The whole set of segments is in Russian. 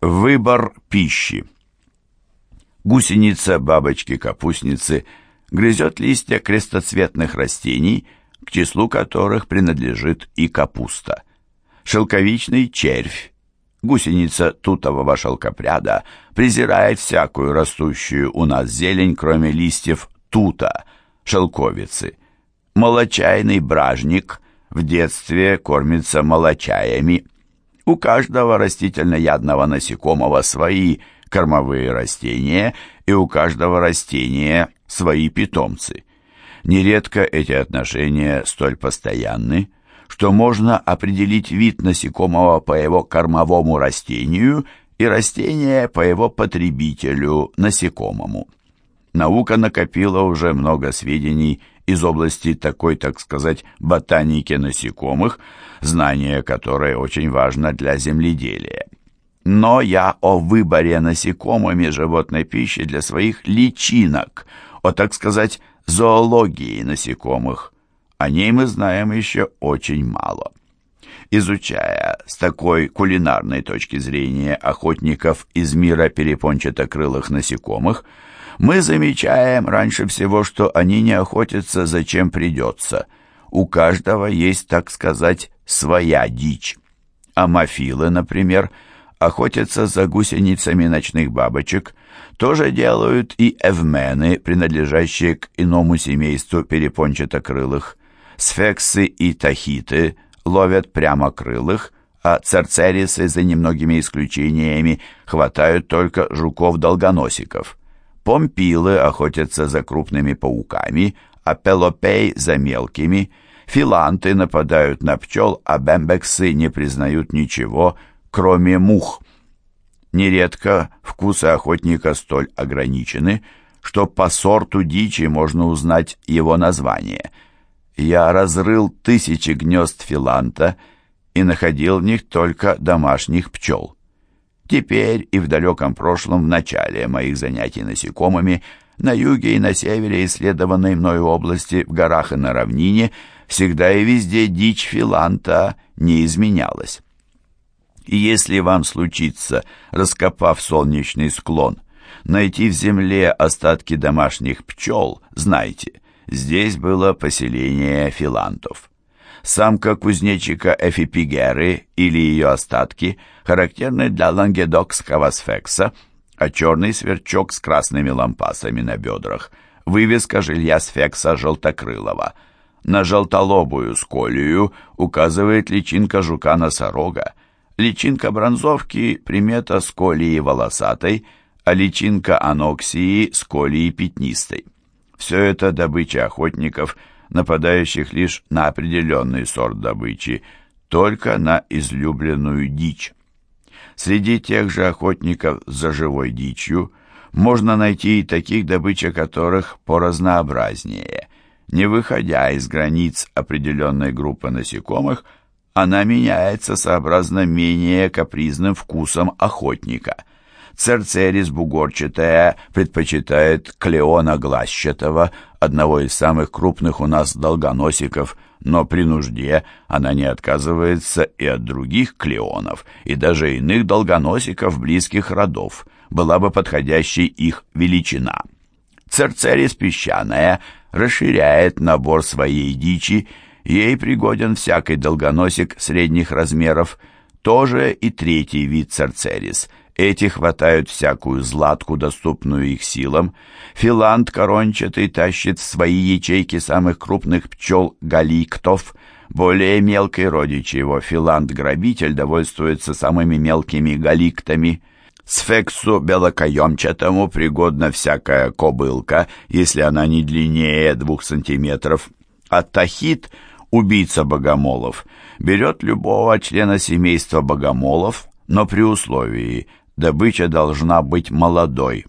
Выбор пищи. Гусеница бабочки-капустницы грызет листья крестоцветных растений, к числу которых принадлежит и капуста. Шелковичный червь, гусеница тутового шелкопряда, презирает всякую растущую у нас зелень, кроме листьев тута, шелковицы. Молочайный бражник в детстве кормится молочаями, у каждого растительноядного насекомого свои кормовые растения, и у каждого растения свои питомцы. Нередко эти отношения столь постоянны, что можно определить вид насекомого по его кормовому растению и растение по его потребителю, насекомому. Наука накопила уже много сведений из области такой, так сказать, ботаники насекомых, знание которой очень важно для земледелия. Но я о выборе насекомыми животной пищи для своих личинок, о, так сказать, зоологии насекомых. О ней мы знаем еще очень мало. Изучая с такой кулинарной точки зрения охотников из мира перепончатокрылых насекомых, мы замечаем раньше всего, что они не охотятся зачем придется. У каждого есть, так сказать, своя дичь. Амофилы, например, охотятся за гусеницами ночных бабочек, тоже делают и эвмены, принадлежащие к иному семейству перепончатокрылых. Сфексы и тахиты ловят прямокрылых, а церцерисы, за немногими исключениями, хватают только жуков-долгоносиков. Помпилы охотятся за крупными пауками, а пелопей за мелкими. Филанты нападают на пчел, а бембексы не признают ничего, кроме мух. Нередко вкусы охотника столь ограничены, что по сорту дичи можно узнать его название. Я разрыл тысячи гнезд филанта и находил в них только домашних пчел. Теперь и в далеком прошлом, в начале моих занятий насекомыми, на юге и на севере исследованной мною области, в горах и на равнине, всегда и везде дичь филанта не изменялась. И если вам случится, раскопав солнечный склон, найти в земле остатки домашних пчел, знайте, здесь было поселение филантов. Самка кузнечика эфипигеры или ее остатки характерны для лангедокского сфекса, а черный сверчок с красными лампасами на бедрах – вывеска жилья сфекса желтокрылого. На желтолобую сколию указывает личинка жука-носорога. Личинка бронзовки – примета сколии волосатой, а личинка аноксии – сколии пятнистой. Все это добыча охотников – нападающих лишь на определенный сорт добычи, только на излюбленную дичь. Среди тех же охотников за живой дичью можно найти и таких добыча которых поразнообразнее. Не выходя из границ определенной группы насекомых, она меняется сообразно менее капризным вкусом охотника – Церцерис бугорчатая предпочитает клеона глазчатого, одного из самых крупных у нас долгоносиков, но при нужде она не отказывается и от других клеонов, и даже иных долгоносиков близких родов, была бы подходящей их величина. Церцерис песчаная расширяет набор своей дичи, ей пригоден всякий долгоносик средних размеров, тоже и третий вид церцерис – эти хватают всякую златку, доступную их силам. Филант корончатый тащит в свои ячейки самых крупных пчел галиктов. Более мелкий родич его, филант-грабитель, довольствуется самыми мелкими галиктами. Сфексу белокоемчатому пригодна всякая кобылка, если она не длиннее двух сантиметров. А тахит, убийца богомолов, берет любого члена семейства богомолов, но при условии – добыча должна быть молодой,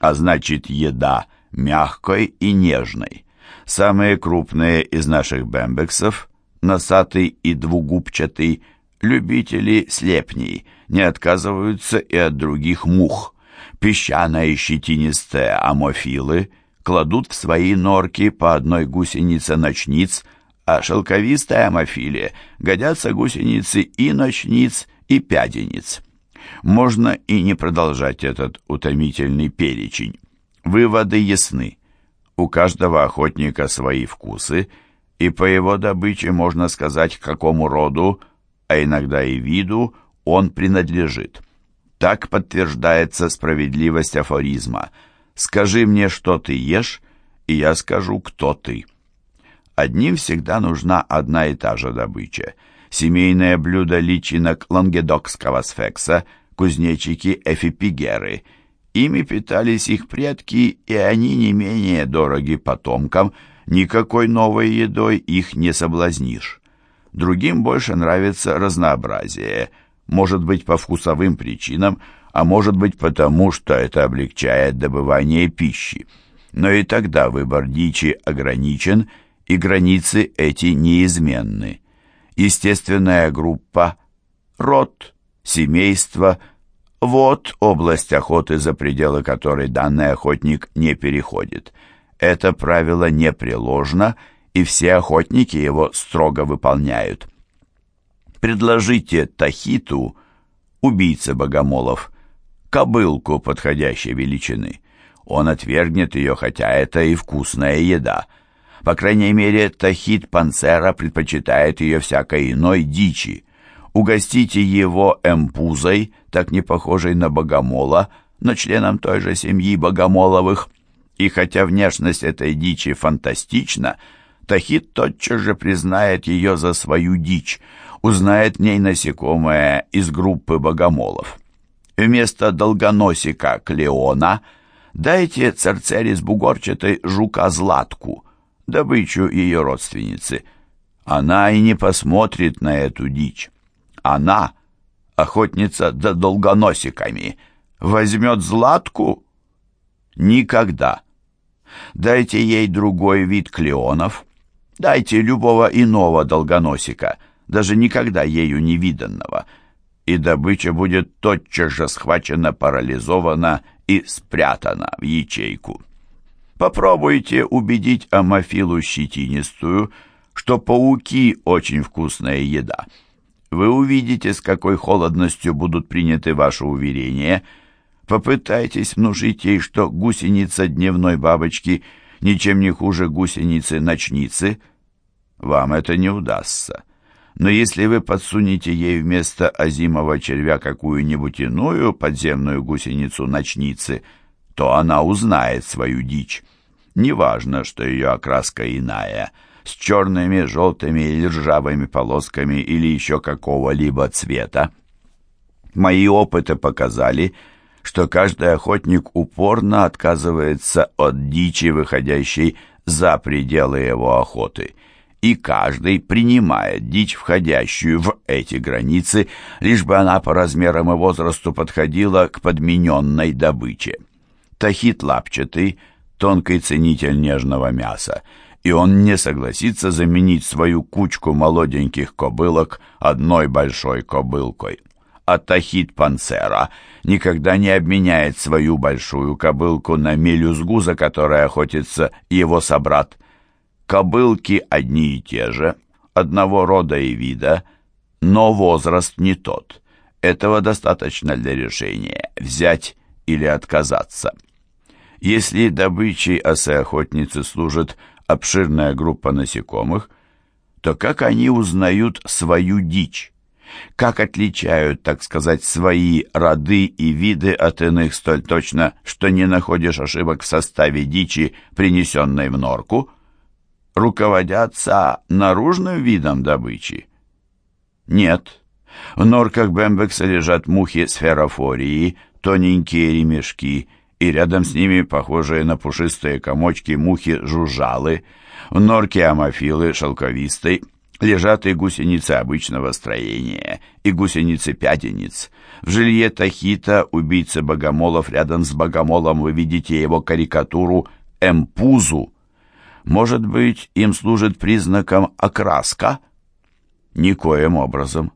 а значит еда мягкой и нежной. Самые крупные из наших бэмбексов, носатый и двугубчатый, любители слепней, не отказываются и от других мух. Песчаные щетинистые амофилы кладут в свои норки по одной гусенице-ночниц, а шелковистые амофиле годятся гусеницы и ночниц, и пядениц. Можно и не продолжать этот утомительный перечень. Выводы ясны. У каждого охотника свои вкусы, и по его добыче можно сказать, к какому роду, а иногда и виду, он принадлежит. Так подтверждается справедливость афоризма «Скажи мне, что ты ешь, и я скажу, кто ты». Одним всегда нужна одна и та же добыча. Семейное блюдо личинок лангедокского сфекса, кузнечики эфипигеры. Ими питались их предки, и они не менее дороги потомкам, никакой новой едой их не соблазнишь. Другим больше нравится разнообразие, может быть по вкусовым причинам, а может быть потому, что это облегчает добывание пищи. Но и тогда выбор дичи ограничен – и границы эти неизменны. Естественная группа, род, семейство – вот область охоты, за пределы которой данный охотник не переходит. Это правило непреложно, и все охотники его строго выполняют. Предложите Тахиту, убийце богомолов, кобылку подходящей величины. Он отвергнет ее, хотя это и вкусная еда – по крайней мере, Тахит Панцера предпочитает ее всякой иной дичи. Угостите его эмпузой, так не похожей на богомола, но членом той же семьи богомоловых. И хотя внешность этой дичи фантастична, Тахит тотчас же признает ее за свою дичь, узнает в ней насекомое из группы богомолов. Вместо долгоносика Клеона дайте церцерис бугорчатой жука-златку — добычу ее родственницы. Она и не посмотрит на эту дичь. Она, охотница за долгоносиками, возьмет златку? Никогда. Дайте ей другой вид клеонов, дайте любого иного долгоносика, даже никогда ею не виданного, и добыча будет тотчас же схвачена, парализована и спрятана в ячейку. Попробуйте убедить Амофилу щетинистую, что пауки очень вкусная еда. Вы увидите, с какой холодностью будут приняты ваши уверения. Попытайтесь внушить ей, что гусеница дневной бабочки ничем не хуже гусеницы-ночницы. Вам это не удастся. Но если вы подсунете ей вместо озимого червя какую-нибудь иную подземную гусеницу-ночницы – то она узнает свою дичь. Неважно, что ее окраска иная, с черными, желтыми или ржавыми полосками или еще какого-либо цвета. Мои опыты показали, что каждый охотник упорно отказывается от дичи, выходящей за пределы его охоты, и каждый принимает дичь, входящую в эти границы, лишь бы она по размерам и возрасту подходила к подмененной добыче. Тахит лапчатый, тонкий ценитель нежного мяса, и он не согласится заменить свою кучку молоденьких кобылок одной большой кобылкой. А Тахит Панцера никогда не обменяет свою большую кобылку на мелюзгу, за которой охотится его собрат. Кобылки одни и те же, одного рода и вида, но возраст не тот. Этого достаточно для решения взять или отказаться. Если добычей осы-охотницы служит обширная группа насекомых, то как они узнают свою дичь? Как отличают, так сказать, свои роды и виды от иных столь точно, что не находишь ошибок в составе дичи, принесенной в норку? Руководятся наружным видом добычи? Нет. В норках Бембекса лежат мухи сферофории, тоненькие ремешки, и рядом с ними похожие на пушистые комочки мухи-жужжалы, в норке амофилы шелковистой лежат и гусеницы обычного строения, и гусеницы-пятениц. В жилье Тахита, убийцы богомолов, рядом с богомолом вы видите его карикатуру «эмпузу». Может быть, им служит признаком окраска? Никоим образом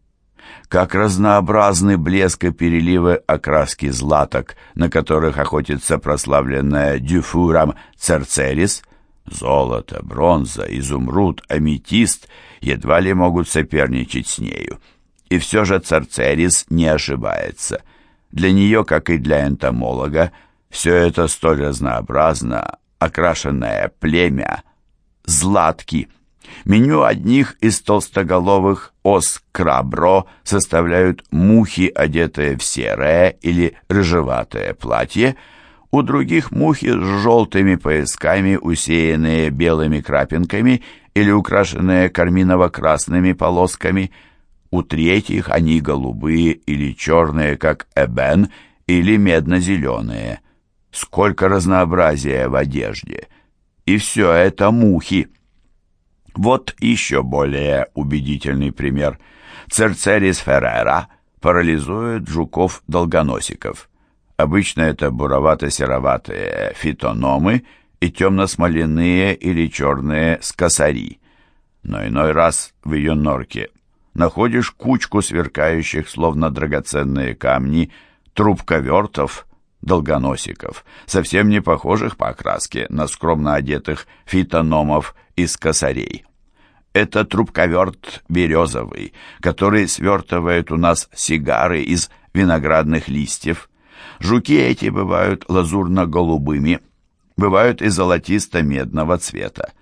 как разнообразны блеск и переливы окраски златок, на которых охотится прославленная дюфуром церцерис, золото, бронза, изумруд, аметист едва ли могут соперничать с нею. И все же церцерис не ошибается. Для нее, как и для энтомолога, все это столь разнообразно, окрашенное племя, златки. Меню одних из толстоголовых ос крабро составляют мухи, одетые в серое или рыжеватое платье, у других мухи с желтыми поясками, усеянные белыми крапинками или украшенные карминово-красными полосками. У третьих они голубые или черные, как эбен, или медно-зеленые. Сколько разнообразия в одежде! И все это мухи. Вот еще более убедительный пример. Церцерис феррера парализует жуков-долгоносиков. Обычно это буровато-сероватые фитономы и темно-смоляные или черные скосари. Но иной раз в ее норке находишь кучку сверкающих, словно драгоценные камни, трубковертов, долгоносиков, совсем не похожих по окраске на скромно одетых фитономов из косарей. Это трубковерт березовый, который свертывает у нас сигары из виноградных листьев, Жуки эти бывают лазурно-голубыми, бывают и золотисто-медного цвета.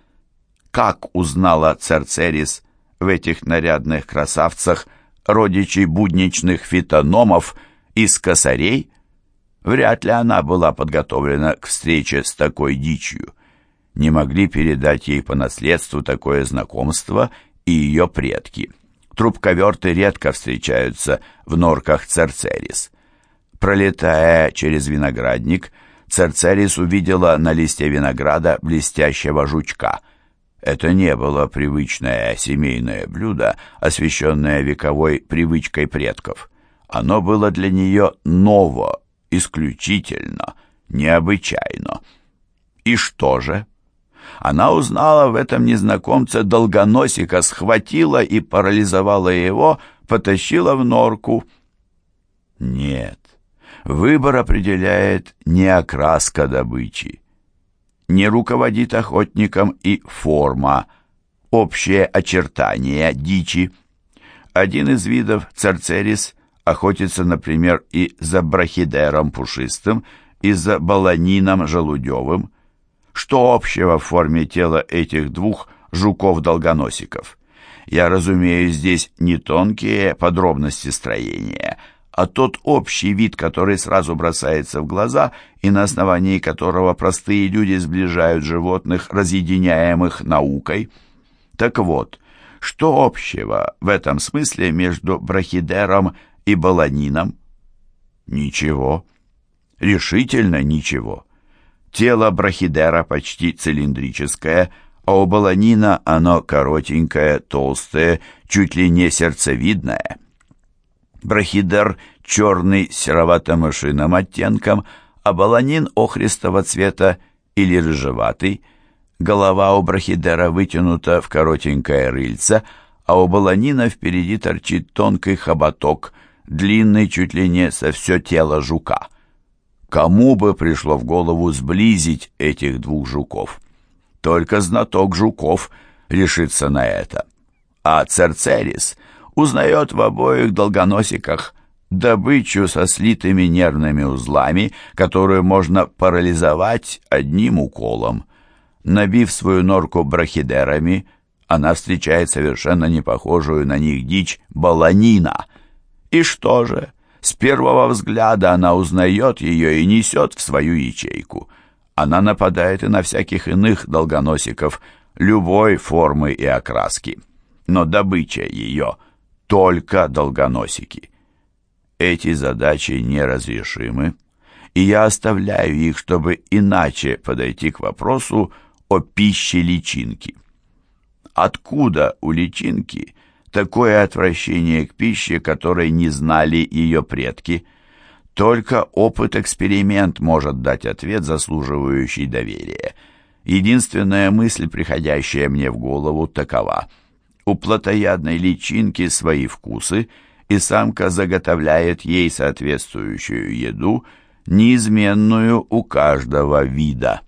Как узнала Церцерис в этих нарядных красавцах родичей будничных фитономов из косарей? Вряд ли она была подготовлена к встрече с такой дичью. Не могли передать ей по наследству такое знакомство и ее предки. Трубковерты редко встречаются в норках Церцерис. Пролетая через виноградник, Церцерис увидела на листе винограда блестящего жучка. Это не было привычное семейное блюдо, освященное вековой привычкой предков. Оно было для нее ново, исключительно, необычайно. И что же? Она узнала в этом незнакомце долгоносика, схватила и парализовала его, потащила в норку. Нет, Выбор определяет не окраска добычи, не руководит охотником и форма, общее очертание дичи. Один из видов церцерис охотится, например, и за брахидером пушистым, и за баланином желудевым. Что общего в форме тела этих двух жуков-долгоносиков? Я разумею здесь не тонкие подробности строения – а тот общий вид, который сразу бросается в глаза и на основании которого простые люди сближают животных, разъединяемых наукой. Так вот, что общего в этом смысле между брахидером и баланином? Ничего. Решительно ничего. Тело брахидера почти цилиндрическое, а у баланина оно коротенькое, толстое, чуть ли не сердцевидное брахидер черный с серовато-мышиным оттенком, а баланин охристого цвета или рыжеватый. Голова у брахидера вытянута в коротенькое рыльце, а у баланина впереди торчит тонкий хоботок, длинный чуть ли не со все тело жука. Кому бы пришло в голову сблизить этих двух жуков? Только знаток жуков решится на это. А Церцерис узнает в обоих долгоносиках добычу со слитыми нервными узлами, которую можно парализовать одним уколом. Набив свою норку брахидерами, она встречает совершенно не похожую на них дичь баланина. И что же? С первого взгляда она узнает ее и несет в свою ячейку. Она нападает и на всяких иных долгоносиков любой формы и окраски. Но добыча ее только долгоносики. Эти задачи неразрешимы, и я оставляю их, чтобы иначе подойти к вопросу о пище личинки. Откуда у личинки такое отвращение к пище, которой не знали ее предки? Только опыт-эксперимент может дать ответ, заслуживающий доверия. Единственная мысль, приходящая мне в голову, такова – у плотоядной личинки свои вкусы, и самка заготовляет ей соответствующую еду, неизменную у каждого вида.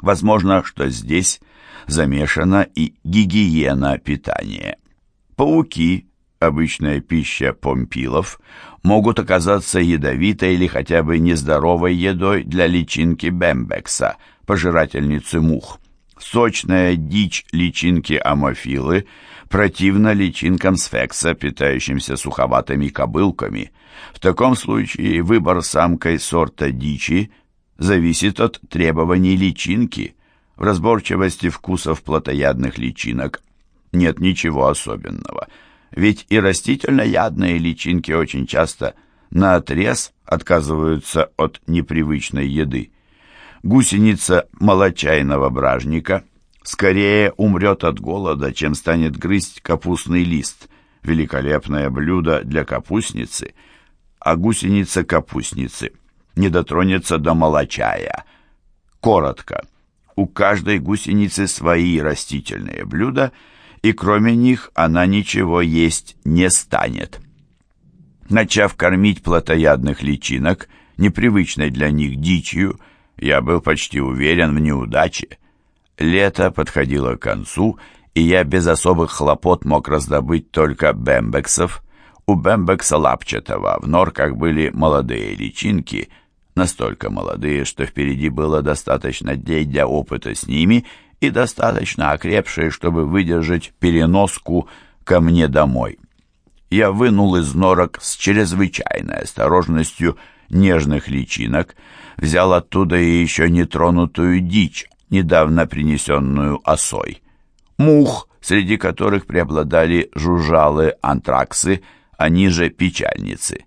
Возможно, что здесь замешана и гигиена питания. Пауки, обычная пища помпилов, могут оказаться ядовитой или хотя бы нездоровой едой для личинки бембекса, пожирательницы мух. Сочная дичь личинки амофилы противна личинкам сфекса, питающимся суховатыми кобылками. В таком случае выбор самкой сорта дичи зависит от требований личинки. В разборчивости вкусов плотоядных личинок нет ничего особенного, ведь и растительноядные личинки очень часто наотрез отказываются от непривычной еды. Гусеница молочайного бражника скорее умрет от голода, чем станет грызть капустный лист, великолепное блюдо для капустницы, а гусеница капустницы не дотронется до молочая. Коротко, у каждой гусеницы свои растительные блюда, и кроме них она ничего есть не станет. Начав кормить плотоядных личинок, непривычной для них дичью, я был почти уверен в неудаче. Лето подходило к концу, и я без особых хлопот мог раздобыть только бембексов. У бембекса лапчатого в норках были молодые личинки, настолько молодые, что впереди было достаточно дней для опыта с ними и достаточно окрепшие, чтобы выдержать переноску ко мне домой. Я вынул из норок с чрезвычайной осторожностью нежных личинок, взял оттуда и еще нетронутую дичь, недавно принесенную осой. Мух, среди которых преобладали жужжалы антраксы, они же печальницы.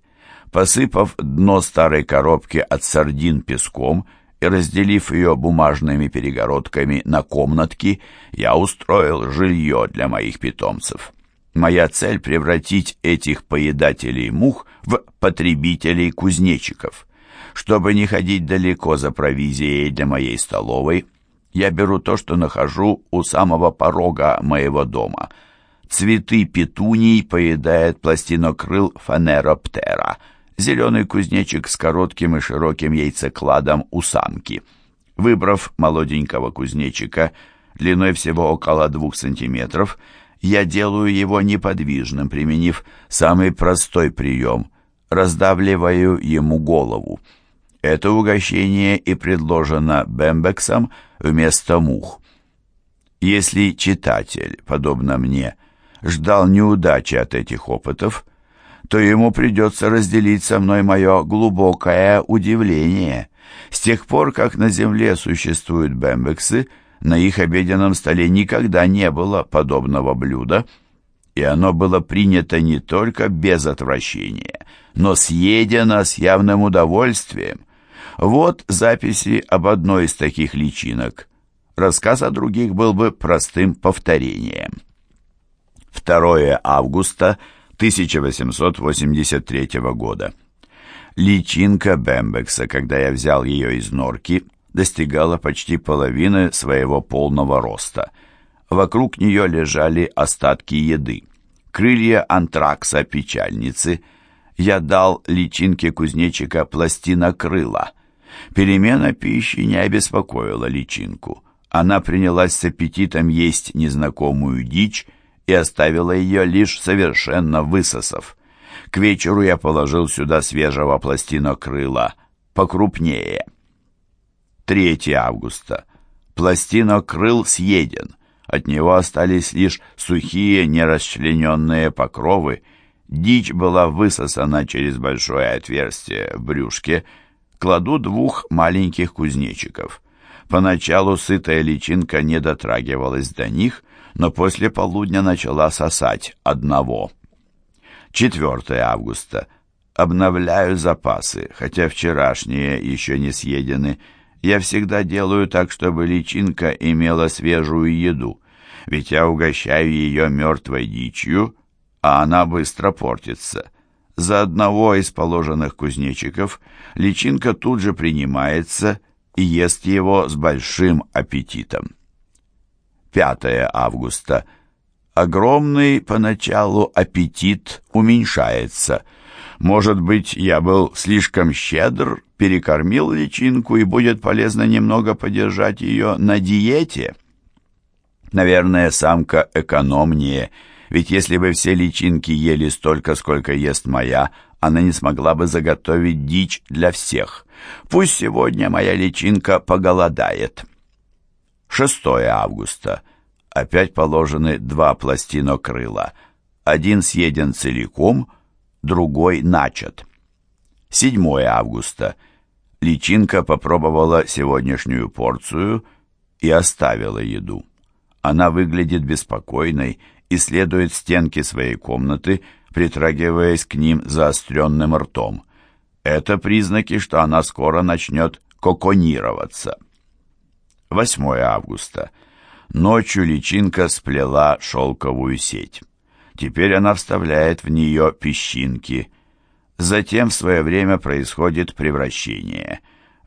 Посыпав дно старой коробки от сардин песком разделив ее бумажными перегородками на комнатки, я устроил жилье для моих питомцев. Моя цель — превратить этих поедателей мух в потребителей кузнечиков. Чтобы не ходить далеко за провизией для моей столовой, я беру то, что нахожу у самого порога моего дома. Цветы петуний поедает пластинокрыл фанероптера, зеленый кузнечик с коротким и широким яйцекладом у самки. Выбрав молоденького кузнечика, длиной всего около двух сантиметров, я делаю его неподвижным, применив самый простой прием – раздавливаю ему голову. Это угощение и предложено Бембексом вместо мух. Если читатель, подобно мне, ждал неудачи от этих опытов, то ему придется разделить со мной мое глубокое удивление. С тех пор, как на Земле существуют бембексы, на их обеденном столе никогда не было подобного блюда, и оно было принято не только без отвращения, но съедено с явным удовольствием. Вот записи об одной из таких личинок. Рассказ о других был бы простым повторением. 2 августа 1883 года. Личинка Бембекса, когда я взял ее из норки, достигала почти половины своего полного роста. Вокруг нее лежали остатки еды. Крылья антракса печальницы. Я дал личинке кузнечика пластина крыла. Перемена пищи не обеспокоила личинку. Она принялась с аппетитом есть незнакомую дичь и оставила ее лишь совершенно высосав. К вечеру я положил сюда свежего пластинокрыла, покрупнее. 3 августа. Пластинокрыл съеден. От него остались лишь сухие нерасчлененные покровы. Дичь была высосана через большое отверстие в брюшке, кладу двух маленьких кузнечиков. Поначалу сытая личинка не дотрагивалась до них, но после полудня начала сосать одного. 4 августа. Обновляю запасы, хотя вчерашние еще не съедены. Я всегда делаю так, чтобы личинка имела свежую еду, ведь я угощаю ее мертвой дичью, а она быстро портится. За одного из положенных кузнечиков личинка тут же принимается и ест его с большим аппетитом. 5 августа. Огромный поначалу аппетит уменьшается. Может быть, я был слишком щедр, перекормил личинку, и будет полезно немного подержать ее на диете? Наверное, самка экономнее – ведь если бы все личинки ели столько, сколько ест моя, она не смогла бы заготовить дичь для всех. Пусть сегодня моя личинка поголодает. 6 августа. Опять положены два пластинокрыла. Один съеден целиком, другой начат. 7 августа. Личинка попробовала сегодняшнюю порцию и оставила еду. Она выглядит беспокойной, исследует стенки своей комнаты, притрагиваясь к ним заостренным ртом. Это признаки, что она скоро начнет коконироваться. 8 августа. Ночью личинка сплела шелковую сеть. Теперь она вставляет в нее песчинки. Затем в свое время происходит превращение.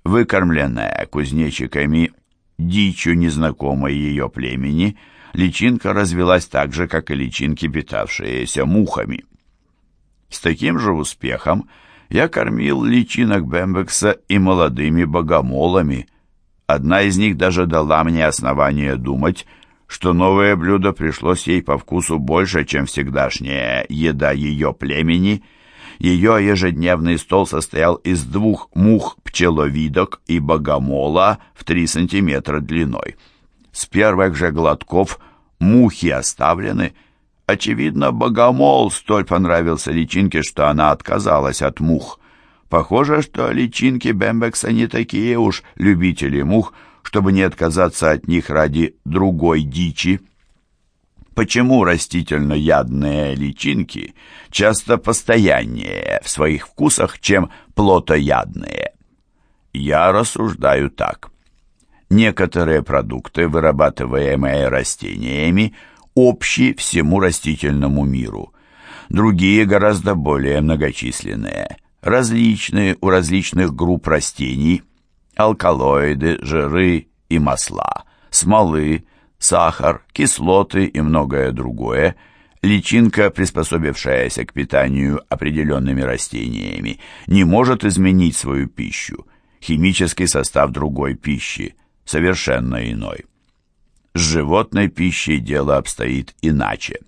Выкормленная кузнечиками дичью незнакомой ее племени – личинка развелась так же, как и личинки, питавшиеся мухами. С таким же успехом я кормил личинок Бембекса и молодыми богомолами. Одна из них даже дала мне основание думать, что новое блюдо пришлось ей по вкусу больше, чем всегдашняя еда ее племени. Ее ежедневный стол состоял из двух мух-пчеловидок и богомола в три сантиметра длиной. С первых же глотков мухи оставлены. Очевидно, богомол столь понравился личинке, что она отказалась от мух. Похоже, что личинки Бембекса не такие уж любители мух, чтобы не отказаться от них ради другой дичи. Почему растительноядные личинки часто постояннее в своих вкусах, чем плотоядные? Я рассуждаю так. Некоторые продукты, вырабатываемые растениями, общи всему растительному миру. Другие гораздо более многочисленные, различные у различных групп растений, алкалоиды, жиры и масла, смолы, сахар, кислоты и многое другое, личинка, приспособившаяся к питанию определенными растениями, не может изменить свою пищу, химический состав другой пищи, совершенно иной. С животной пищей дело обстоит иначе.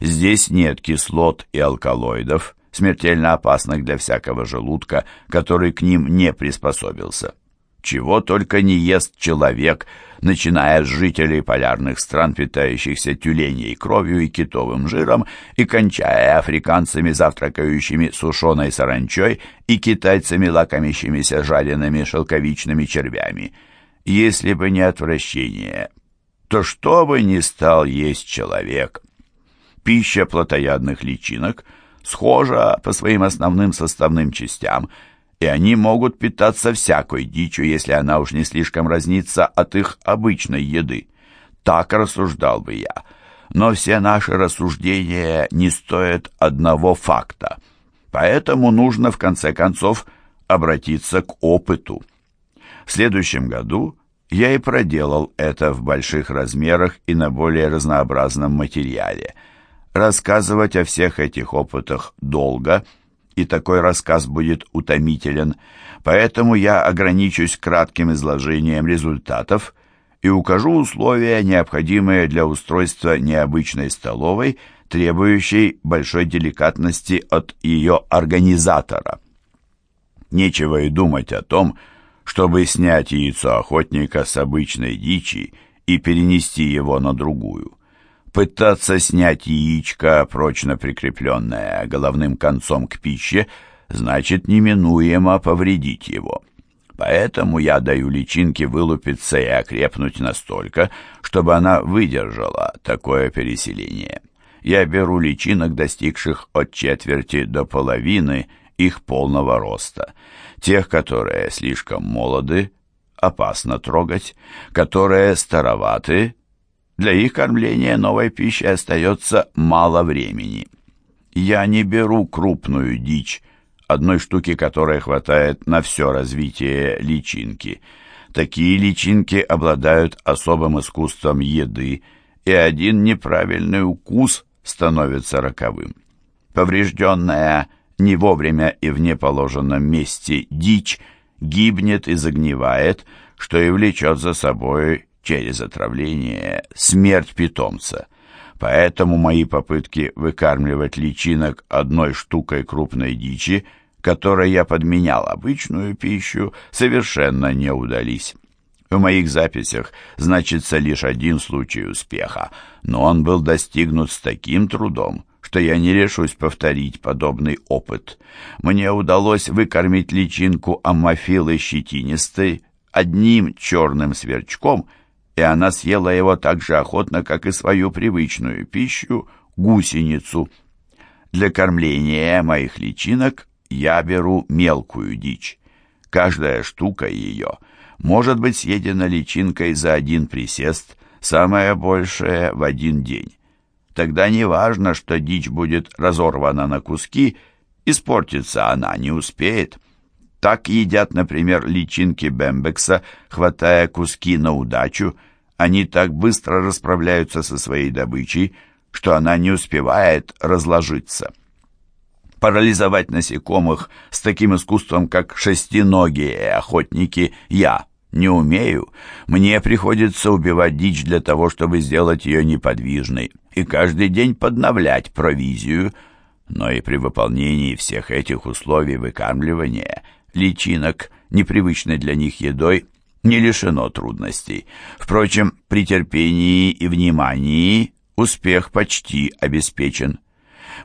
Здесь нет кислот и алкалоидов, смертельно опасных для всякого желудка, который к ним не приспособился. Чего только не ест человек, начиная с жителей полярных стран, питающихся тюленей кровью и китовым жиром, и кончая африканцами, завтракающими сушеной саранчой, и китайцами, лакомящимися жареными шелковичными червями – если бы не отвращение, то что бы ни стал есть человек. Пища плотоядных личинок схожа по своим основным составным частям, и они могут питаться всякой дичью, если она уж не слишком разнится от их обычной еды. Так рассуждал бы я. Но все наши рассуждения не стоят одного факта. Поэтому нужно, в конце концов, обратиться к опыту. В следующем году я и проделал это в больших размерах и на более разнообразном материале. Рассказывать о всех этих опытах долго, и такой рассказ будет утомителен, поэтому я ограничусь кратким изложением результатов и укажу условия, необходимые для устройства необычной столовой, требующей большой деликатности от ее организатора. Нечего и думать о том, что чтобы снять яйцо охотника с обычной дичи и перенести его на другую. Пытаться снять яичко, прочно прикрепленное головным концом к пище, значит неминуемо повредить его. Поэтому я даю личинке вылупиться и окрепнуть настолько, чтобы она выдержала такое переселение. Я беру личинок, достигших от четверти до половины их полного роста. Тех, которые слишком молоды, опасно трогать, которые староваты, для их кормления новой пищи остается мало времени. Я не беру крупную дичь, одной штуки которой хватает на все развитие личинки. Такие личинки обладают особым искусством еды, и один неправильный укус становится роковым. Поврежденная не вовремя и в неположенном месте дичь гибнет и загнивает, что и влечет за собой через отравление смерть питомца. Поэтому мои попытки выкармливать личинок одной штукой крупной дичи, которой я подменял обычную пищу, совершенно не удались. В моих записях значится лишь один случай успеха, но он был достигнут с таким трудом, что я не решусь повторить подобный опыт. Мне удалось выкормить личинку аммофилы щетинистой одним черным сверчком, и она съела его так же охотно, как и свою привычную пищу — гусеницу. Для кормления моих личинок я беру мелкую дичь. Каждая штука ее может быть съедена личинкой за один присест, самое большее в один день. Тогда не важно, что дичь будет разорвана на куски, испортиться она не успеет. Так едят, например, личинки бембекса, хватая куски на удачу. Они так быстро расправляются со своей добычей, что она не успевает разложиться. Парализовать насекомых с таким искусством, как шестиногие охотники, я не умею. Мне приходится убивать дичь для того, чтобы сделать ее неподвижной, и каждый день подновлять провизию. Но и при выполнении всех этих условий выкармливания личинок, непривычной для них едой, не лишено трудностей. Впрочем, при терпении и внимании успех почти обеспечен.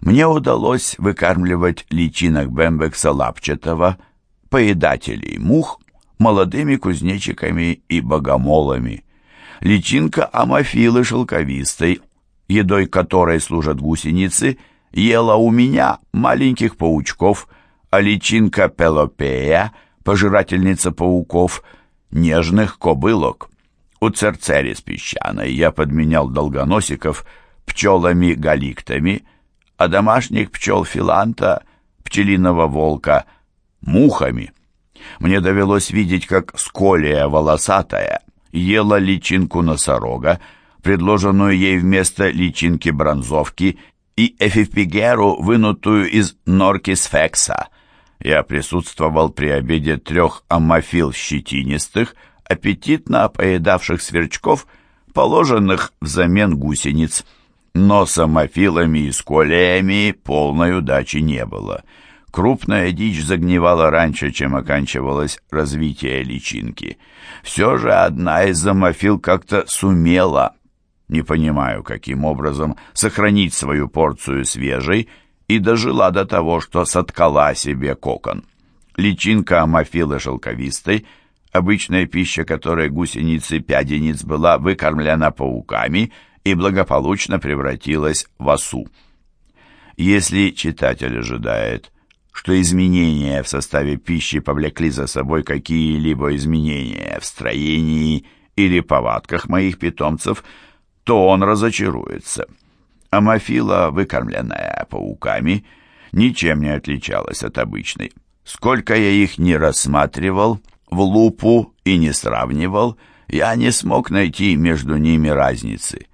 Мне удалось выкармливать личинок Бембекса лапчатого, поедателей мух, молодыми кузнечиками и богомолами. Личинка амофилы шелковистой, едой которой служат гусеницы, ела у меня маленьких паучков, а личинка пелопея, пожирательница пауков, нежных кобылок. У церцерис песчаной я подменял долгоносиков пчелами-галиктами, а домашних пчел филанта, пчелиного волка, мухами. Мне довелось видеть, как сколия волосатая ела личинку носорога, предложенную ей вместо личинки бронзовки, и эфипигеру, вынутую из норки сфекса. Я присутствовал при обеде трех аммофил щетинистых, аппетитно поедавших сверчков, положенных взамен гусениц. Но с аммофилами и сколиями полной удачи не было — Крупная дичь загнивала раньше, чем оканчивалось развитие личинки. Все же одна из замофил как-то сумела, не понимаю, каким образом, сохранить свою порцию свежей и дожила до того, что соткала себе кокон. Личинка амофилы шелковистой, обычная пища которой гусеницы пядениц была выкормлена пауками и благополучно превратилась в осу. Если читатель ожидает, что изменения в составе пищи повлекли за собой какие-либо изменения в строении или повадках моих питомцев, то он разочаруется. Амофила, выкормленная пауками, ничем не отличалась от обычной. Сколько я их не рассматривал, в лупу и не сравнивал, я не смог найти между ними разницы.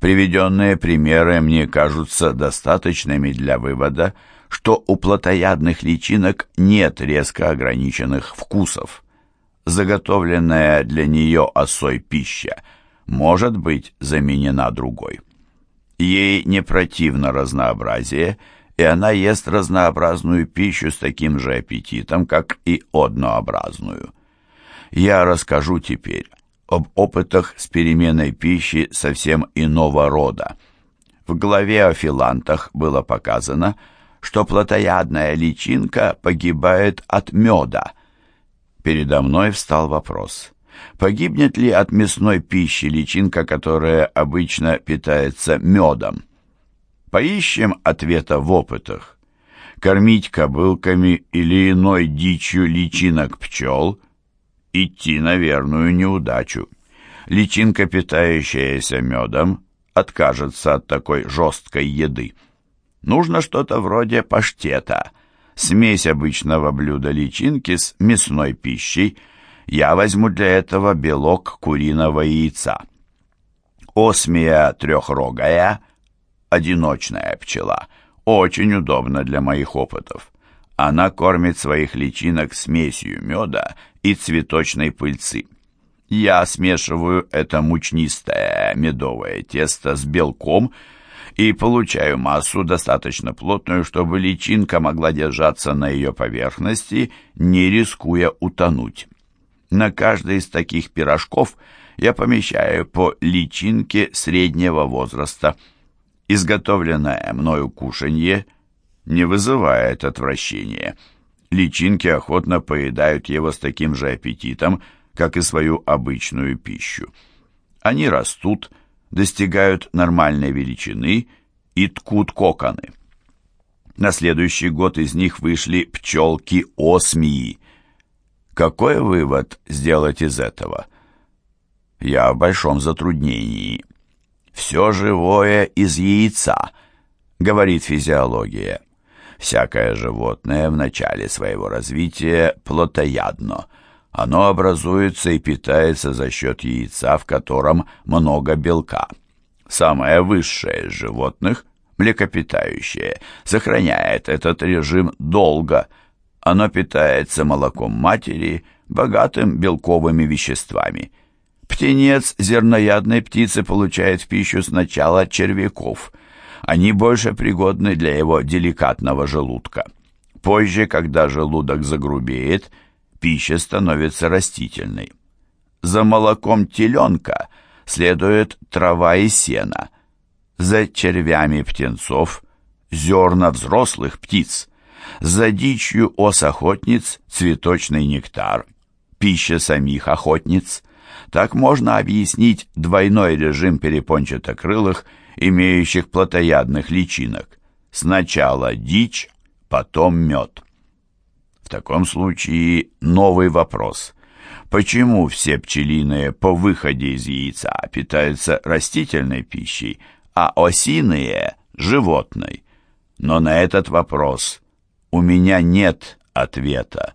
Приведенные примеры мне кажутся достаточными для вывода, что у плотоядных личинок нет резко ограниченных вкусов. Заготовленная для нее осой пища может быть заменена другой. Ей не противно разнообразие, и она ест разнообразную пищу с таким же аппетитом, как и однообразную. Я расскажу теперь об опытах с переменой пищи совсем иного рода. В главе о филантах было показано, что плотоядная личинка погибает от меда. Передо мной встал вопрос, погибнет ли от мясной пищи личинка, которая обычно питается медом? Поищем ответа в опытах. Кормить кобылками или иной дичью личинок пчел – идти на верную неудачу. Личинка, питающаяся медом, откажется от такой жесткой еды. Нужно что-то вроде паштета, смесь обычного блюда личинки с мясной пищей. Я возьму для этого белок куриного яйца. Осмия трехрогая, одиночная пчела, очень удобна для моих опытов. Она кормит своих личинок смесью меда и цветочной пыльцы. Я смешиваю это мучнистое медовое тесто с белком и получаю массу достаточно плотную, чтобы личинка могла держаться на ее поверхности, не рискуя утонуть. На каждый из таких пирожков я помещаю по личинке среднего возраста. Изготовленное мною кушанье не вызывает отвращения. Личинки охотно поедают его с таким же аппетитом, как и свою обычную пищу. Они растут, достигают нормальной величины и ткут коконы. На следующий год из них вышли пчелки-осмии, какой вывод сделать из этого? Я в большом затруднении. Все живое из яйца, говорит физиология. Всякое животное в начале своего развития плотоядно. Оно образуется и питается за счет яйца, в котором много белка. Самое высшее из животных, млекопитающее, сохраняет этот режим долго – оно питается молоком матери, богатым белковыми веществами. Птенец зерноядной птицы получает в пищу сначала червяков. Они больше пригодны для его деликатного желудка. Позже, когда желудок загрубеет, пища становится растительной. За молоком теленка следует трава и сено. За червями птенцов – зерна взрослых птиц – за дичью ос-охотниц цветочный нектар, пища самих охотниц. Так можно объяснить двойной режим перепончатокрылых, имеющих плотоядных личинок. Сначала дичь, потом мед. В таком случае новый вопрос. Почему все пчелиные по выходе из яйца питаются растительной пищей, а осиные – животной? Но на этот вопрос у меня нет ответа.